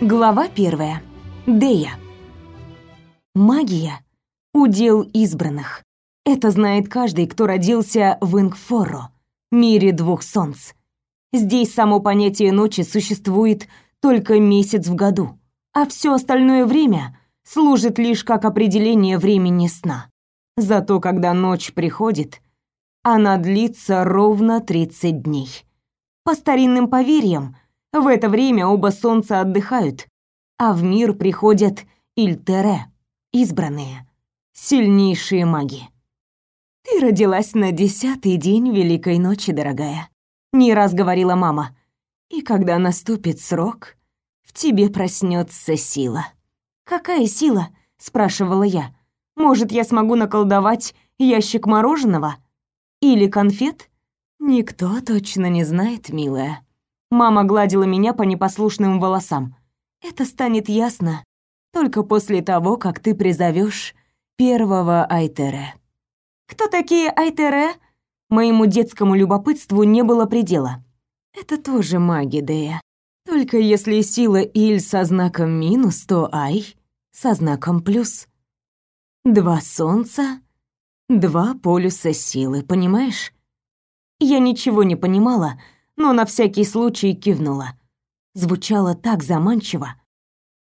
Глава первая. Дея. Магия — удел избранных. Это знает каждый, кто родился в Ингфорро, мире двух солнц. Здесь само понятие ночи существует только месяц в году, а все остальное время служит лишь как определение времени сна. Зато когда ночь приходит, она длится ровно 30 дней. По старинным поверьям, в это время оба солнца отдыхают, а в мир приходят Ильтере, избранные, сильнейшие маги. Ты родилась на десятый день Великой ночи, дорогая. Не раз говорила мама. И когда наступит срок, в тебе проснется сила. Какая сила? спрашивала я. Может, я смогу наколдовать ящик мороженого или конфет? Никто точно не знает, милая. Мама гладила меня по непослушным волосам. Это станет ясно только после того, как ты призовешь первого Айтере. Кто такие Айтере? Моему детскому любопытству не было предела. Это тоже маги, Дея. Только если сила Иль со знаком минус, то Ай со знаком плюс. Два солнца, два полюса силы, понимаешь? Я ничего не понимала, но на всякий случай кивнула. Звучало так заманчиво.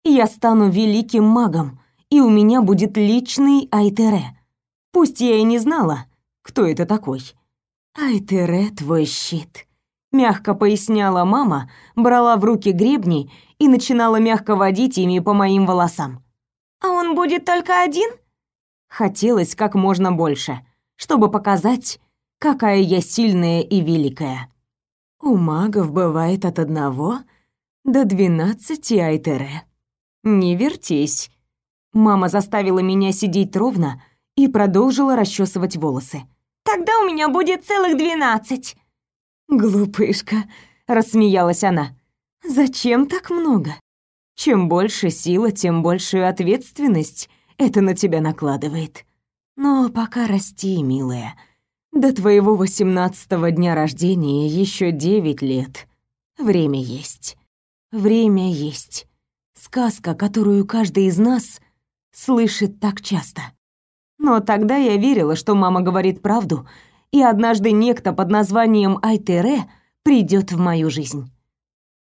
Я стану великим магом, и у меня будет личный Айтере. Пусть я и не знала, кто это такой. Айтере твой щит, мягко поясняла мама, брала в руки гребни и начинала мягко водить ими по моим волосам. А он будет только один? Хотелось как можно больше, чтобы показать, какая я сильная и великая. У магов бывает от одного до двенадцати айтере. Не вертись. Мама заставила меня сидеть ровно и продолжила расчесывать волосы. Тогда у меня будет целых двенадцать. Глупышка, рассмеялась она. Зачем так много? Чем больше сила, тем большую ответственность это на тебя накладывает. Но пока расти, милая. До твоего восемнадцатого дня рождения еще девять лет. Время есть. Время есть. Сказка, которую каждый из нас слышит так часто. Но тогда я верила, что мама говорит правду, и однажды некто под названием Айтере придет в мою жизнь.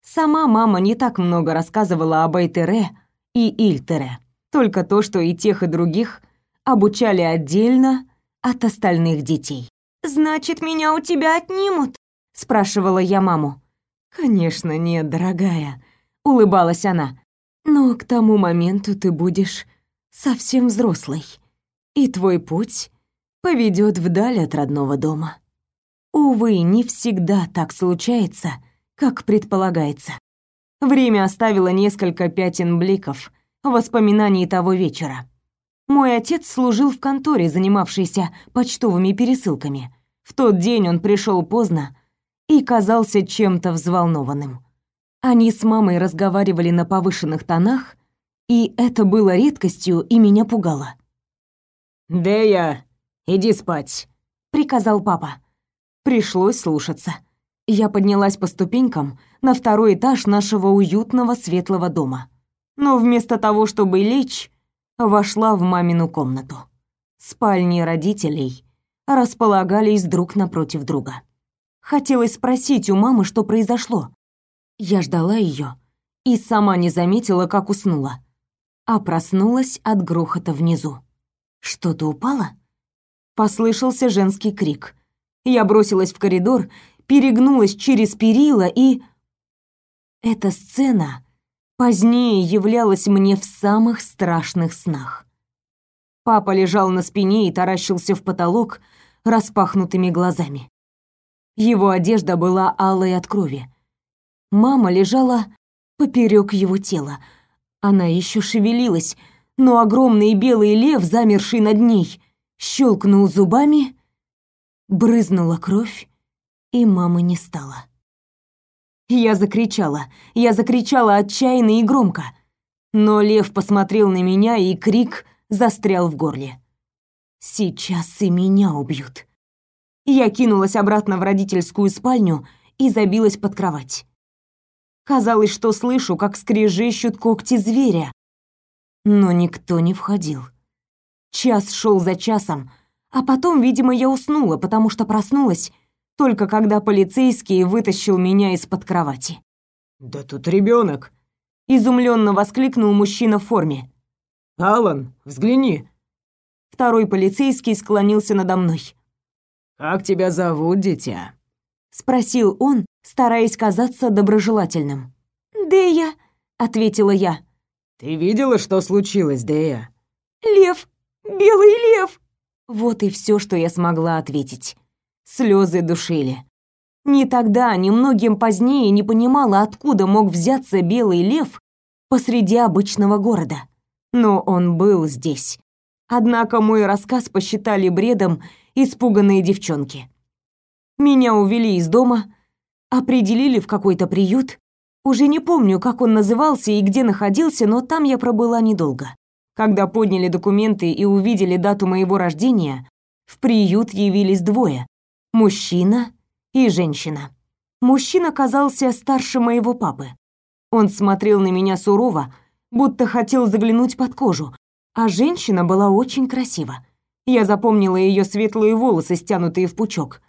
Сама мама не так много рассказывала об Айтере и Ильтере, только то, что и тех, и других обучали отдельно от остальных детей. «Значит, меня у тебя отнимут?» — спрашивала я маму. «Конечно нет, дорогая», — улыбалась она. «Но к тому моменту ты будешь совсем взрослой, и твой путь поведет вдаль от родного дома». Увы, не всегда так случается, как предполагается. Время оставило несколько пятен бликов, воспоминаний того вечера. Мой отец служил в конторе, занимавшейся почтовыми пересылками. В тот день он пришел поздно и казался чем-то взволнованным. Они с мамой разговаривали на повышенных тонах, и это было редкостью и меня пугало. «Дея, иди спать», — приказал папа. Пришлось слушаться. Я поднялась по ступенькам на второй этаж нашего уютного светлого дома. Но вместо того, чтобы лечь, вошла в мамину комнату. Спальни родителей располагались друг напротив друга. Хотелось спросить у мамы, что произошло. Я ждала ее и сама не заметила, как уснула, а проснулась от грохота внизу. Что-то упало? Послышался женский крик. Я бросилась в коридор, перегнулась через перила и... Эта сцена позднее являлась мне в самых страшных снах. Папа лежал на спине и таращился в потолок распахнутыми глазами. Его одежда была алой от крови. Мама лежала поперек его тела. Она еще шевелилась, но огромный белый лев, замерший над ней, щелкнул зубами, брызнула кровь, и мамы не стало. Я закричала, я закричала отчаянно и громко. Но лев посмотрел на меня, и крик застрял в горле. Сейчас и меня убьют. Я кинулась обратно в родительскую спальню и забилась под кровать. Казалось, что слышу, как скрежещут когти зверя. Но никто не входил. Час шел за часом, а потом, видимо, я уснула, потому что проснулась только когда полицейский вытащил меня из-под кровати. «Да тут ребенок! изумленно воскликнул мужчина в форме. «Алан, взгляни!» Второй полицейский склонился надо мной. «Как тебя зовут, дитя?» Спросил он, стараясь казаться доброжелательным. «Дея», — ответила я. «Ты видела, что случилось, Дея?» «Лев! Белый лев!» Вот и все, что я смогла ответить. Слезы душили. Ни тогда, ни многим позднее не понимала, откуда мог взяться белый лев посреди обычного города. Но он был здесь. Однако мой рассказ посчитали бредом испуганные девчонки. Меня увели из дома, определили в какой-то приют. Уже не помню, как он назывался и где находился, но там я пробыла недолго. Когда подняли документы и увидели дату моего рождения, в приют явились двое – мужчина и женщина. Мужчина казался старше моего папы. Он смотрел на меня сурово, будто хотел заглянуть под кожу, а женщина была очень красива. Я запомнила ее светлые волосы, стянутые в пучок.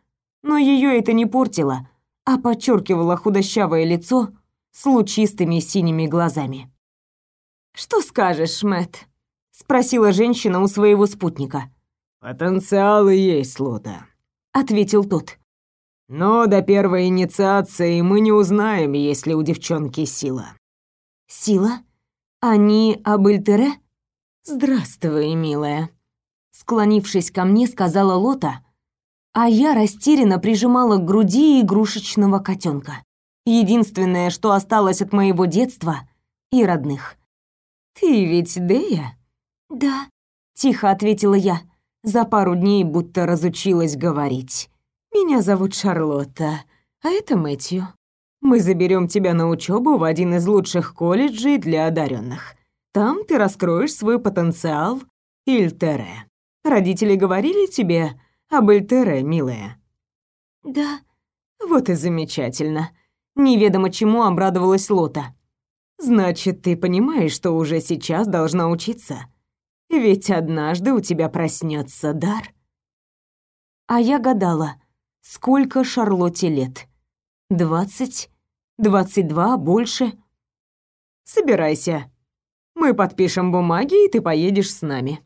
Но ее это не портило, а подчеркивало худощавое лицо с лучистыми синими глазами. «Что скажешь, Мэт? спросила женщина у своего спутника. «Потенциалы есть, Лота», — ответил тот. Но до первой инициации мы не узнаем, есть ли у девчонки сила. Сила? Они об Ильтере? Здравствуй, милая. Склонившись ко мне, сказала Лота, а я растерянно прижимала к груди игрушечного котенка. Единственное, что осталось от моего детства и родных. «Ты ведь Дея?» «Да», — тихо ответила я, за пару дней будто разучилась говорить. Меня зовут Шарлотта, а это Мэтью. Мы заберем тебя на учебу в один из лучших колледжей для одаренных. Там ты раскроешь свой потенциал Ильтере. Родители говорили тебе об Ильтере, милая? Да. Вот и замечательно. Неведомо чему обрадовалась Лота. Значит, ты понимаешь, что уже сейчас должна учиться. Ведь однажды у тебя проснется дар. А я гадала, Сколько Шарлотте лет? Двадцать? Двадцать два? Больше? Собирайся. Мы подпишем бумаги, и ты поедешь с нами.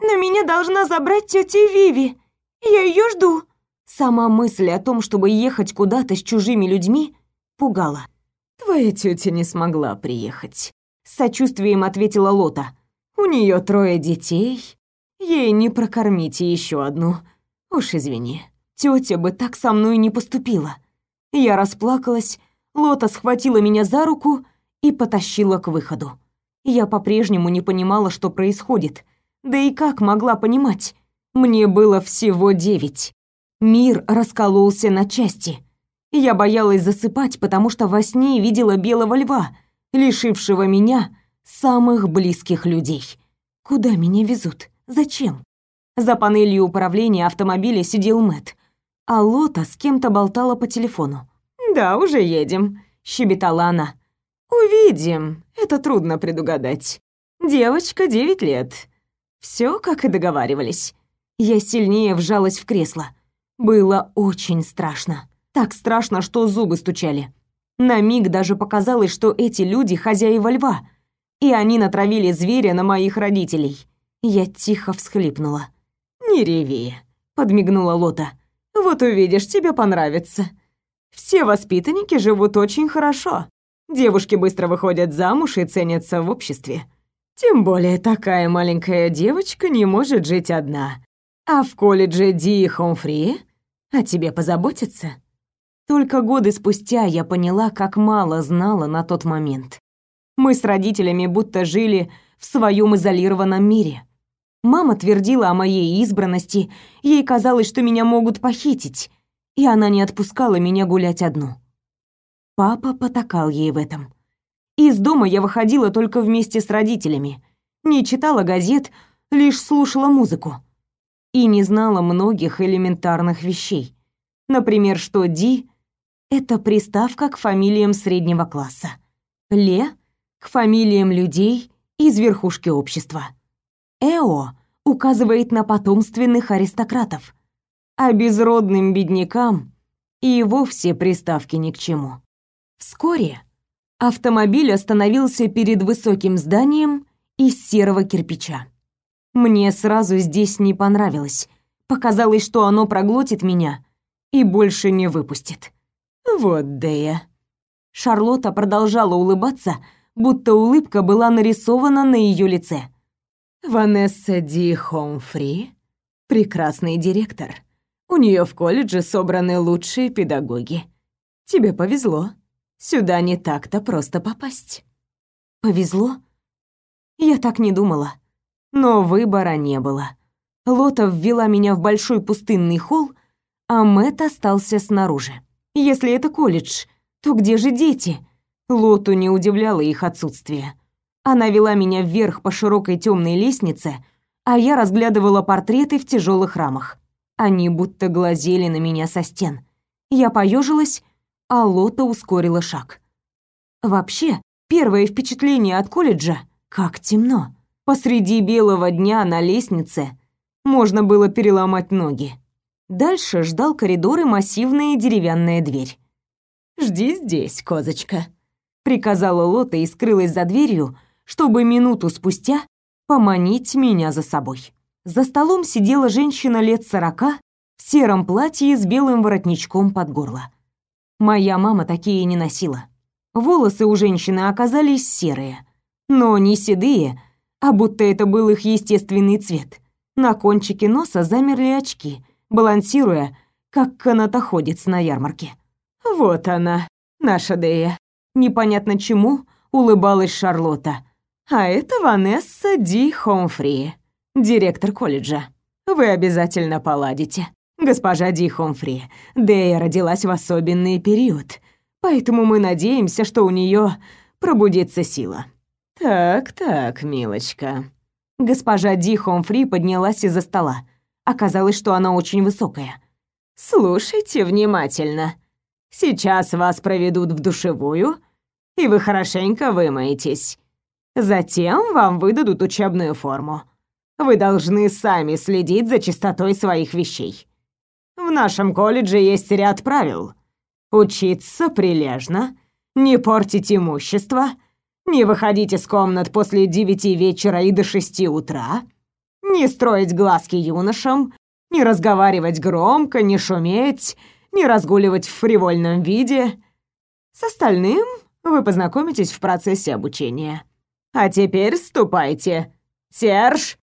Но меня должна забрать тетя Виви. Я ее жду. Сама мысль о том, чтобы ехать куда-то с чужими людьми, пугала. Твоя тетя не смогла приехать. С сочувствием ответила Лота. У нее трое детей. Ей не прокормить еще одну. Уж извини. Тетя бы так со мной не поступила. Я расплакалась, Лота схватила меня за руку и потащила к выходу. Я по-прежнему не понимала, что происходит. Да и как могла понимать? Мне было всего девять. Мир раскололся на части. Я боялась засыпать, потому что во сне видела белого льва, лишившего меня самых близких людей. Куда меня везут? Зачем? За панелью управления автомобиля сидел Мэт а Лота с кем-то болтала по телефону. «Да, уже едем», — щебетала она. «Увидим. Это трудно предугадать. Девочка, девять лет. Все, как и договаривались». Я сильнее вжалась в кресло. Было очень страшно. Так страшно, что зубы стучали. На миг даже показалось, что эти люди хозяева льва, и они натравили зверя на моих родителей. Я тихо всхлипнула. «Не реви», — подмигнула Лота. Вот увидишь, тебе понравится. Все воспитанники живут очень хорошо. Девушки быстро выходят замуж и ценятся в обществе. Тем более такая маленькая девочка не может жить одна. А в колледже Ди Хомфри о тебе позаботятся. Только годы спустя я поняла, как мало знала на тот момент. Мы с родителями будто жили в своем изолированном мире. Мама твердила о моей избранности, ей казалось, что меня могут похитить, и она не отпускала меня гулять одну. Папа потакал ей в этом. Из дома я выходила только вместе с родителями, не читала газет, лишь слушала музыку. И не знала многих элементарных вещей. Например, что Ди это приставка к фамилиям среднего класса. Ле к фамилиям людей из верхушки общества. Эо указывает на потомственных аристократов, а безродным беднякам и вовсе приставки ни к чему. Вскоре автомобиль остановился перед высоким зданием из серого кирпича. Мне сразу здесь не понравилось. Показалось, что оно проглотит меня и больше не выпустит. Вот Дея. Шарлотта продолжала улыбаться, будто улыбка была нарисована на ее лице. Ванесса Ди Хомфри — прекрасный директор. У нее в колледже собраны лучшие педагоги. Тебе повезло. Сюда не так-то просто попасть. Повезло? Я так не думала. Но выбора не было. Лота ввела меня в большой пустынный холл, а Мэтт остался снаружи. Если это колледж, то где же дети? Лоту не удивляло их отсутствие. Она вела меня вверх по широкой темной лестнице, а я разглядывала портреты в тяжелых рамах. Они будто глазели на меня со стен. Я поежилась, а Лота ускорила шаг. Вообще, первое впечатление от колледжа — как темно. Посреди белого дня на лестнице можно было переломать ноги. Дальше ждал коридор и массивная деревянная дверь. «Жди здесь, козочка», — приказала Лота и скрылась за дверью, чтобы минуту спустя поманить меня за собой. За столом сидела женщина лет сорока в сером платье с белым воротничком под горло. Моя мама такие не носила. Волосы у женщины оказались серые, но не седые, а будто это был их естественный цвет. На кончике носа замерли очки, балансируя, как канатоходец на ярмарке. Вот она, наша Дея. Непонятно чему улыбалась Шарлотта. А это Ванесса Ди Хомфри, директор колледжа. Вы обязательно поладите. Госпожа Ди Хомфри, Дея родилась в особенный период, поэтому мы надеемся, что у нее пробудится сила. «Так-так, милочка». Госпожа Ди Хомфри поднялась из-за стола. Оказалось, что она очень высокая. «Слушайте внимательно. Сейчас вас проведут в душевую, и вы хорошенько вымоетесь. Затем вам выдадут учебную форму. Вы должны сами следить за чистотой своих вещей. В нашем колледже есть ряд правил. Учиться прилежно, не портить имущество — не выходить из комнат после девяти вечера и до шести утра, не строить глазки юношам, не разговаривать громко, не шуметь, не разгуливать в фривольном виде. С остальным вы познакомитесь в процессе обучения. А теперь ступайте. Серж!»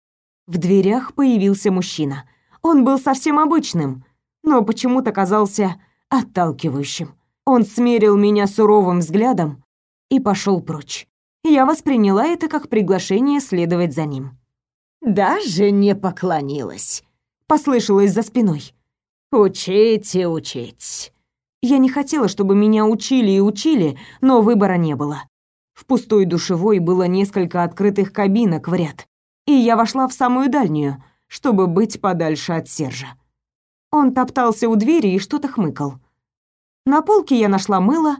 В дверях появился мужчина. Он был совсем обычным, но почему-то казался отталкивающим. Он смерил меня суровым взглядом и пошел прочь я восприняла это как приглашение следовать за ним. «Даже не поклонилась», — послышалось за спиной. «Учите, учить». Я не хотела, чтобы меня учили и учили, но выбора не было. В пустой душевой было несколько открытых кабинок в ряд, и я вошла в самую дальнюю, чтобы быть подальше от Сержа. Он топтался у двери и что-то хмыкал. На полке я нашла мыло,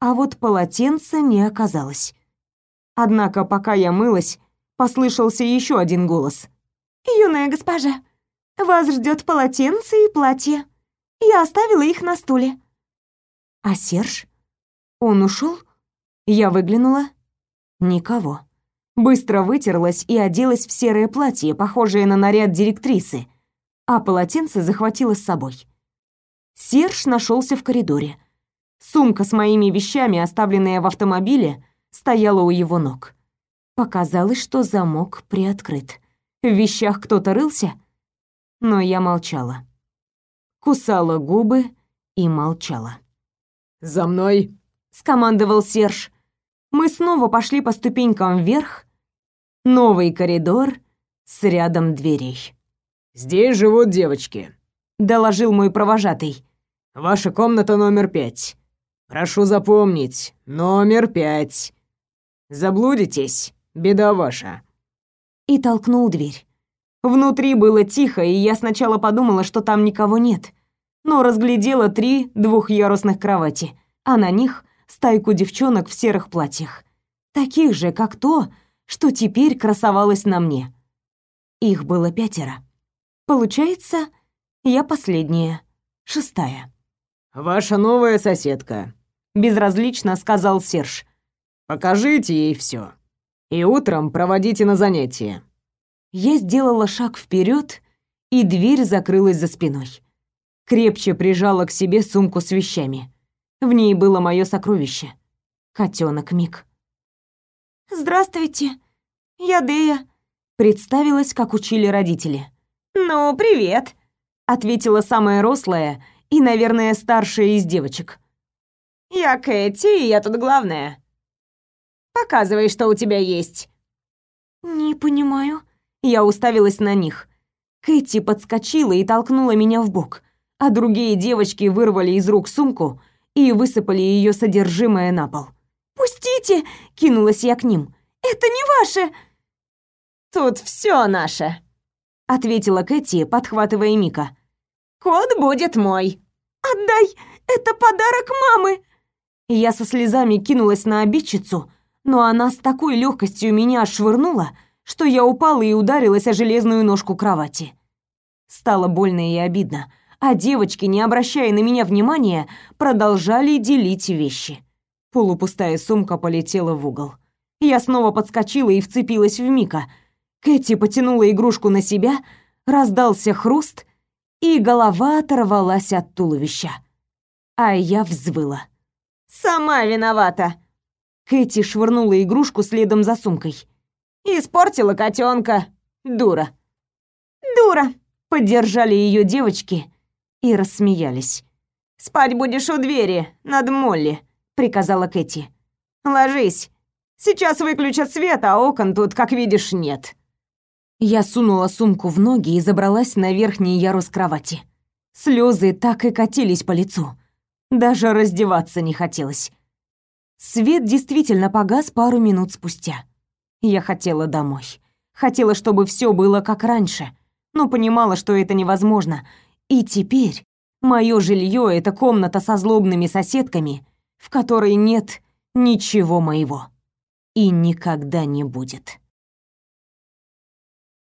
а вот полотенца не оказалось. Однако, пока я мылась, послышался еще один голос. «Юная госпожа, вас ждет полотенце и платье. Я оставила их на стуле». «А Серж? Он ушел? Я выглянула. Никого. Быстро вытерлась и оделась в серое платье, похожее на наряд директрисы, а полотенце захватила с собой. Серж нашелся в коридоре. Сумка с моими вещами, оставленная в автомобиле, стояла у его ног. Показалось, что замок приоткрыт. В вещах кто-то рылся, но я молчала. Кусала губы и молчала. «За мной!» — скомандовал Серж. Мы снова пошли по ступенькам вверх. Новый коридор с рядом дверей. «Здесь живут девочки», — доложил мой провожатый. «Ваша комната номер пять. Прошу запомнить, номер пять. Заблудитесь, беда ваша. И толкнул дверь. Внутри было тихо, и я сначала подумала, что там никого нет. но разглядела три двухъярусных кровати, а на них стайку девчонок в серых платьях, таких же, как то, что теперь красовалось на мне. Их было пятеро. Получается, я последняя, шестая. «Ваша новая соседка», — безразлично сказал Серж. «Покажите ей все. И утром проводите на занятия». Я сделала шаг вперед, и дверь закрылась за спиной. Крепче прижала к себе сумку с вещами. В ней было мое сокровище. Котенок Мик. «Здравствуйте, я Дея», — представилась, как учили родители. «Ну, привет», — ответила самая рослая и, наверное, старшая из девочек. «Я Кэти, и я тут главная. Показывай, что у тебя есть». «Не понимаю». Я уставилась на них. Кэти подскочила и толкнула меня в бок, а другие девочки вырвали из рук сумку и высыпали ее содержимое на пол. «Пустите!» — кинулась я к ним. «Это не ваше!» «Тут все наше!» — ответила Кэти, подхватывая Мика. Кот будет мой. Отдай, это подарок мамы. Я со слезами кинулась на обидчицу, но она с такой легкостью меня швырнула, что я упала и ударилась о железную ножку кровати. Стало больно и обидно, а девочки, не обращая на меня внимания, продолжали делить вещи. Полупустая сумка полетела в угол. Я снова подскочила и вцепилась в Мика. Кэти потянула игрушку на себя, раздался хруст, и голова оторвалась от туловища. А я взвыла. «Сама виновата!» Кэти швырнула игрушку следом за сумкой. «Испортила котенка, дура!» «Дура!» — поддержали ее девочки и рассмеялись. «Спать будешь у двери, над Молли», — приказала Кэти. «Ложись. Сейчас выключат свет, а окон тут, как видишь, нет». Я сунула сумку в ноги и забралась на верхний ярус кровати. Слезы так и катились по лицу. Даже раздеваться не хотелось. Свет действительно погас пару минут спустя. Я хотела домой. Хотела, чтобы все было как раньше, но понимала, что это невозможно. И теперь мое жилье — это комната со злобными соседками, в которой нет ничего моего. И никогда не будет.